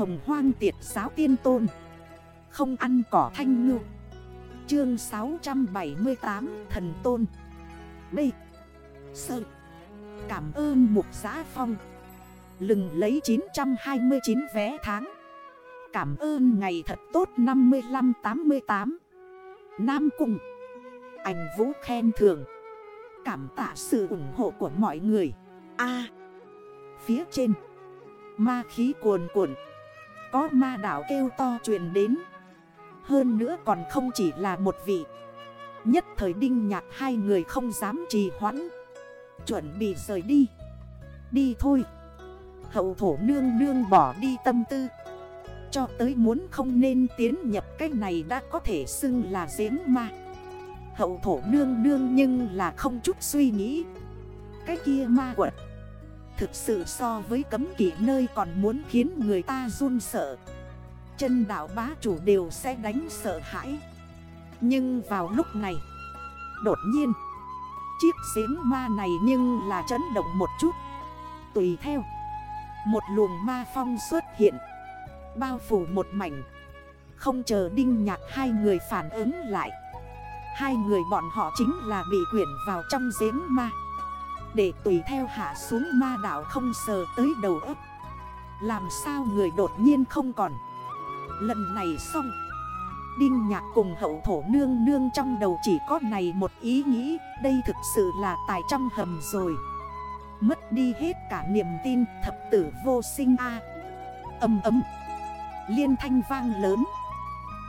hồng hoang tiệt giáo tiên tôn. Không ăn cỏ thanh ngư. Chương 678 Thần Tôn. B. Sơ. Cảm ơn Mục Giã Phong. Lừng lấy 929 vé tháng. Cảm ơn ngày thật tốt 55-88 Nam Cung. Ảnh Vũ khen thường Cảm tạ sự ủng hộ của mọi người. A. Phía trên. Ma khí cuồn cuộn. Có ma đảo kêu to truyền đến. Hơn nữa còn không chỉ là một vị. Nhất thời đinh nhạc hai người không dám trì hoãn. Chuẩn bị rời đi. Đi thôi. Hậu thổ nương nương bỏ đi tâm tư. Cho tới muốn không nên tiến nhập cái này đã có thể xưng là giếng ma. Hậu thổ nương nương nhưng là không chút suy nghĩ. Cái kia ma quật. Thực sự so với cấm kỵ nơi còn muốn khiến người ta run sợ. Chân đảo bá chủ đều sẽ đánh sợ hãi. Nhưng vào lúc này, Đột nhiên, Chiếc giếng ma này nhưng là chấn động một chút. Tùy theo, Một luồng ma phong xuất hiện, Bao phủ một mảnh. Không chờ đinh nhạc hai người phản ứng lại, Hai người bọn họ chính là bị quyển vào trong giếng ma. Để tùy theo hạ xuống ma đảo không sờ tới đầu ấp. Làm sao người đột nhiên không còn? Lần này xong. Đinh nhạc cùng hậu thổ nương nương trong đầu chỉ có này một ý nghĩ, Đây thực sự là tài trong hầm rồi. Mất đi hết cả niềm tin, thập tử vô sinh a. Âm ấm. Liên thanh vang lớn.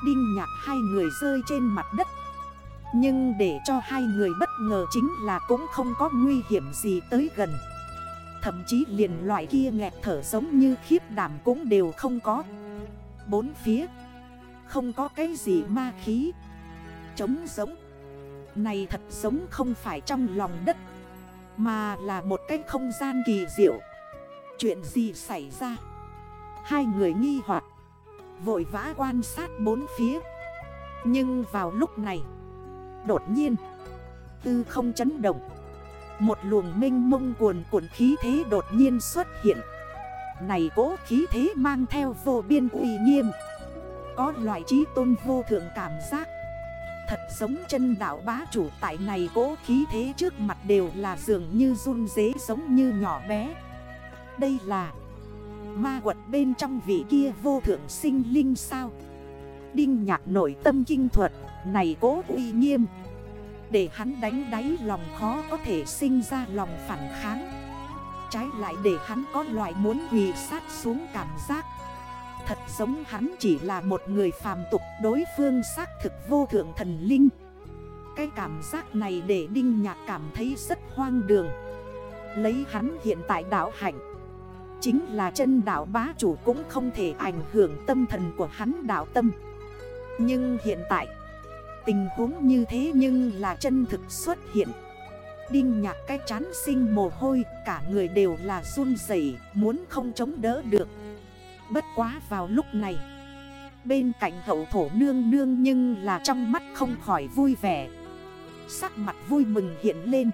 Đinh nhạc hai người rơi trên mặt đất nhưng để cho hai người bất ngờ chính là cũng không có nguy hiểm gì tới gần. Thậm chí liền loại kia nghẹt thở giống như khiếp đảm cũng đều không có. Bốn phía, Không có cái gì ma khí. Trống giống. Này thật giống không phải trong lòng đất, Mà là một cái không gian kỳ diệu. Chuyện gì xảy ra? Hai người nghi hoặc, Vội vã quan sát bốn phía. Nhưng vào lúc này Đột nhiên. Tư không chấn động. Một luồng minh mông cuồn cuộn khí thế đột nhiên xuất hiện. Này cố khí thế mang theo vô biên uy nghiêm. Có loại trí tôn vô thượng cảm giác. Thật giống chân đảo bá chủ tại này cố khí thế trước mặt đều là dường như run dế giống như nhỏ bé. Đây là ma quật bên trong vị kia vô thượng sinh linh sao? Đinh nhạc nổi tâm kinh thuật. Này cố uy nghiêm. Để hắn đánh đáy lòng khó có thể sinh ra lòng phản kháng. Trái lại để hắn có loại muốn quỳ sát xuống cảm giác. Thật giống hắn chỉ là một người phàm tục, đối phương xác thực vô thượng thần linh. Cái cảm giác này để Đinh Nhạc cảm thấy rất hoang đường. Lấy hắn hiện tại đảo hạnh, Chính là chân đảo bá chủ cũng không thể ảnh hưởng tâm thần của hắn đảo tâm. Nhưng hiện tại Tình huống như thế nhưng là chân thực xuất hiện. Đinh nhạc cái chán sinh mồ hôi, Cả người đều là run rẩy, Muốn không chống đỡ được. Bất quá vào lúc này, Bên cạnh hậu thổ nương nương Nhưng là trong mắt không khỏi vui vẻ. Sắc mặt vui mừng hiện lên.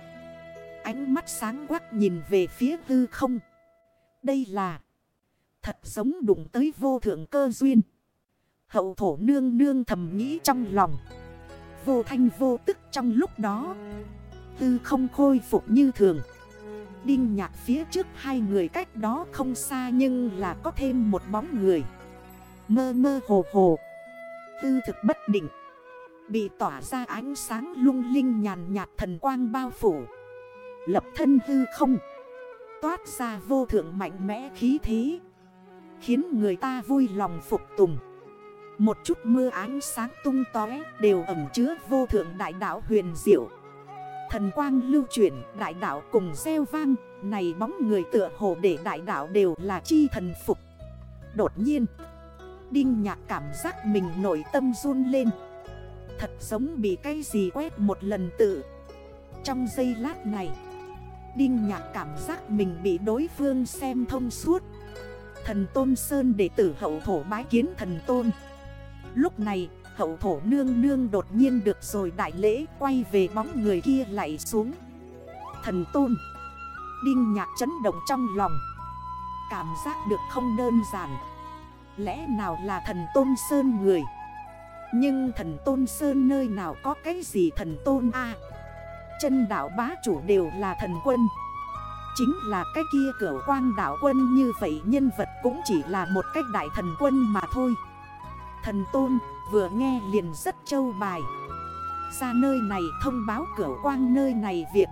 Ánh mắt sáng quắc nhìn về phía hư không. Đây là thật giống đụng tới vô thượng cơ duyên. Hậu thổ nương nương thầm nghĩ trong lòng. Vô thanh vô tức trong lúc đó. Tư không khôi phục như thường. Đinh nhạc phía trước hai người cách đó không xa nhưng là có thêm một bóng người. Mơ mơ hồ hồ. Tư thực bất định. Bị tỏa ra ánh sáng lung linh nhàn nhạt thần quang bao phủ. Lập thân hư không. Toát ra vô thượng mạnh mẽ khí thế Khiến người ta vui lòng phục tùng một chút mưa ánh sáng tung tóe Đều ẩm chứa vô thượng đại đạo huyền diệu. Thần quang lưu chuyển, đại đạo cùng gieo vang, Này bóng người tựa hồ để đại đạo đều là chi thần phục. Đột nhiên, Đinh nhạc cảm giác mình nổi tâm run lên. Thật giống bị cái gì quét một lần tự. Trong giây lát này, Đinh nhạc cảm giác mình bị đối phương xem thông suốt. Thần Tôn Sơn đệ tử hậu thổ bái kiến thần Tôn. Lúc này, hậu thổ nương nương đột nhiên được rồi đại lễ Quay về bóng người kia lại xuống. Thần Tôn, Đinh nhạc chấn động trong lòng. Cảm giác được không đơn giản. Lẽ nào là thần Tôn Sơn người? Nhưng thần Tôn Sơn nơi nào có cái gì thần Tôn a? Chân đảo bá chủ đều là thần quân. Chính là cái kia cửa quang đảo quân như vậy nhân vật cũng chỉ là một cách đại thần quân mà thôi. Thần Tôn, vừa nghe liền rất châu bài. Ra nơi này thông báo cửa quang nơi này việc.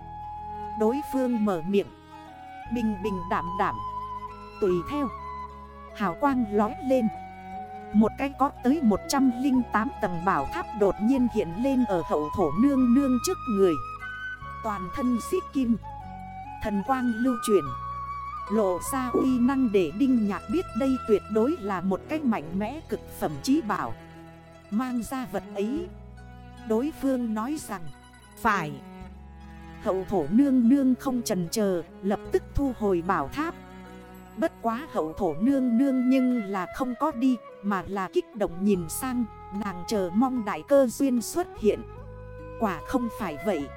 Đối phương mở miệng. Bình bình đảm đảm Tùy theo. Hào quang lói lên. Một cái có tới 108 tầng bảo tháp đột nhiên hiện lên ở hậu thổ nương nương trước người. Toàn thân xít kim. Thần quang lưu chuyển Lộ ra uy năng để Đinh Nhạc biết đây tuyệt đối là một cách mạnh mẽ cực phẩm trí bảo. Mang ra vật ấy. Đối phương nói rằng, Phải. Hậu thổ nương nương không trần chờ, Lập tức thu hồi bảo tháp. Bất quá hậu thổ nương nương nhưng là không có đi, Mà là kích động nhìn sang, Nàng chờ mong đại cơ duyên xuất hiện. Quả không phải vậy.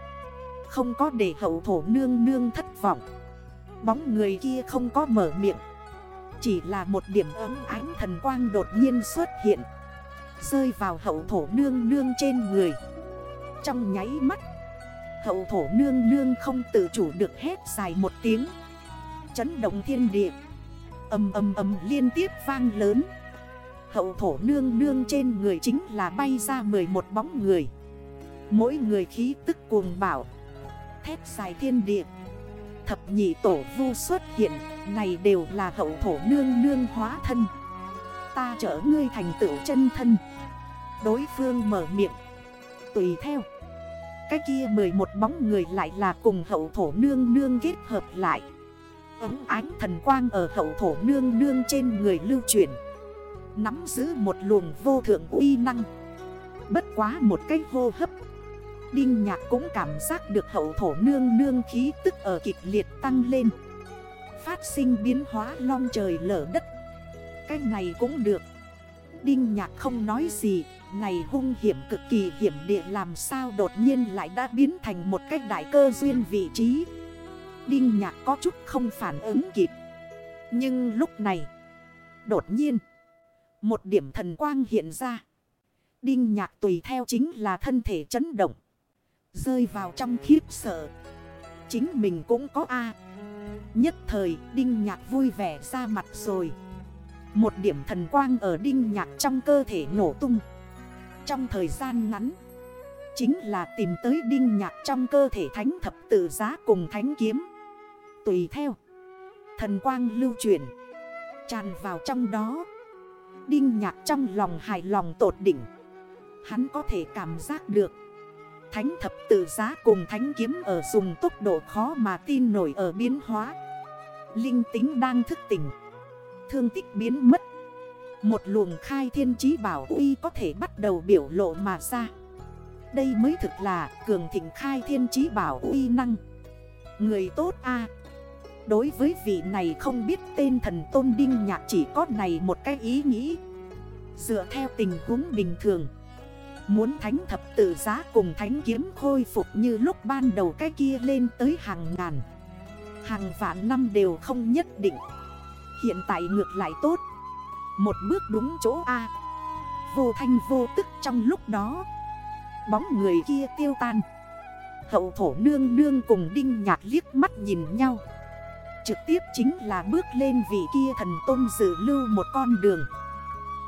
Không có để hậu thổ nương nương thất vọng. Bóng người kia không có mở miệng. Chỉ là một điểm ấm ánh thần quang đột nhiên xuất hiện. Rơi vào hậu thổ nương nương trên người. Trong nháy mắt, Hậu thổ nương nương không tự chủ được hết dài một tiếng. Chấn động thiên địa. Âm âm âm liên tiếp vang lớn. Hậu thổ nương nương trên người chính là bay ra 11 bóng người. Mỗi người khí tức cuồng bảo Thép dài thiên địa. Thập nhị tổ vu xuất hiện, Này đều là hậu thổ nương nương hóa thân. Ta chở ngươi thành tựu chân thân. Đối phương mở miệng. Tùy theo. Cái kia 11 bóng người lại là cùng hậu thổ nương nương kết hợp lại. Ấm ánh thần quang ở hậu thổ nương nương trên người lưu chuyển Nắm giữ một luồng vô thượng uy năng. Bất quá một cái hô hấp. Đinh nhạc cũng cảm giác được hậu thổ nương nương khí tức ở kịch liệt tăng lên. Phát sinh biến hóa long trời lở đất. Cái này cũng được. Đinh nhạc không nói gì, Này hung hiểm cực kỳ hiểm địa làm sao đột nhiên lại đã biến thành một cách đại cơ duyên vị trí. Đinh nhạc có chút không phản ứng kịp. Nhưng lúc này, Đột nhiên, Một điểm thần quang hiện ra. Đinh nhạc tùy theo chính là thân thể chấn động. Rơi vào trong khiếp sợ. Chính mình cũng có A. Nhất thời, Đinh Nhạc vui vẻ ra mặt rồi. Một điểm thần quang ở Đinh Nhạc trong cơ thể nổ tung. Trong thời gian ngắn, Chính là tìm tới Đinh Nhạc trong cơ thể thánh thập tự giá cùng thánh kiếm. Tùy theo, Thần quang lưu chuyển, Tràn vào trong đó. Đinh Nhạc trong lòng hài lòng tột đỉnh. Hắn có thể cảm giác được Thánh thập tự giá cùng thánh kiếm ở dùng tốc độ khó mà tin nổi ở biến hóa. Linh tính đang thức tỉnh. Thương tích biến mất. Một luồng khai thiên trí bảo uy có thể bắt đầu biểu lộ mà ra. Đây mới thực là cường thịnh khai thiên trí bảo uy năng. Người tốt a. Đối với vị này không biết tên thần tôn đinh nhạc chỉ có này một cái ý nghĩ. Dựa theo tình huống bình thường Muốn thánh thập tự giá cùng thánh kiếm khôi phục như lúc ban đầu cái kia lên tới hàng ngàn. Hàng vạn năm đều không nhất định. Hiện tại ngược lại tốt. Một bước đúng chỗ A. Vô thanh vô tức trong lúc đó. Bóng người kia tiêu tan. Hậu thổ nương nương cùng đinh nhạt liếc mắt nhìn nhau. Trực tiếp chính là bước lên vị kia thần tôn dự lưu một con đường.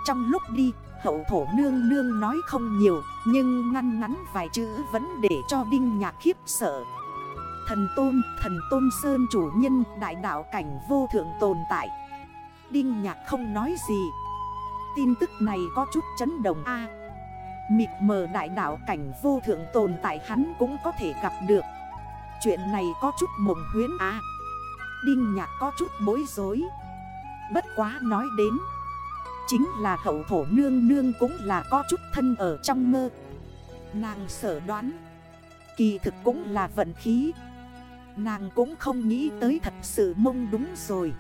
Trong lúc đi Hậu thổ nương nương nói không nhiều Nhưng ngăn ngắn vài chữ vẫn để cho Đinh Nhạc khiếp sợ. Thần Tôn, thần Tôn Sơn chủ nhân đại đạo cảnh vô thượng tồn tại. Đinh Nhạc không nói gì. Tin tức này có chút chấn động A. Mịt mờ đại đạo cảnh vô thượng tồn tại hắn cũng có thể gặp được. Chuyện này có chút mộng huyến A. Đinh Nhạc có chút bối rối. Bất quá nói đến Chính là hậu thổ nương nương cũng là có chút thân ở trong mơ Nàng sở đoán, Kỳ thực cũng là vận khí. Nàng cũng không nghĩ tới thật sự mông đúng rồi.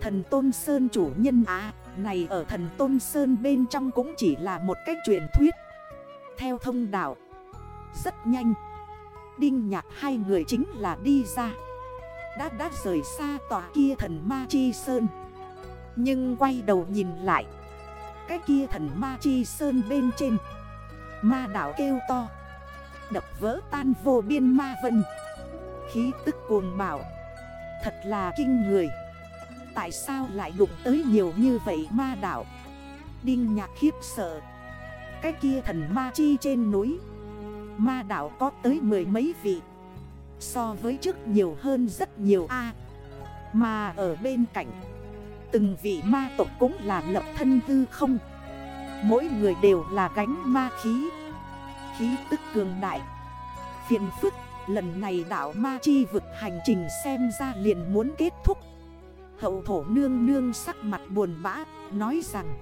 Thần Tôn Sơn chủ nhân á Này ở thần Tôn Sơn bên trong cũng chỉ là một cách truyền thuyết. Theo thông đạo, Rất nhanh, Đinh nhạc hai người chính là đi ra. Đã đã rời xa tòa kia thần Ma Chi Sơn. Nhưng quay đầu nhìn lại. Cái kia thần ma chi sơn bên trên. Ma đảo kêu to. Đập vỡ tan vô biên ma vân. Khí tức cuồng bảo Thật là kinh người. Tại sao lại đụng tới nhiều như vậy ma đảo Đinh nhạc khiếp sợ. Cái kia thần ma chi trên núi. Ma đảo có tới mười mấy vị. So với trước nhiều hơn rất nhiều a. Mà ở bên cạnh Từng vị ma tộc cũng là lập thân hư không? Mỗi người đều là gánh ma khí. Khí tức cường đại, Phiền phức. Lần này đảo ma chi vực hành trình xem ra liền muốn kết thúc. Hậu thổ nương nương sắc mặt buồn bã, Nói rằng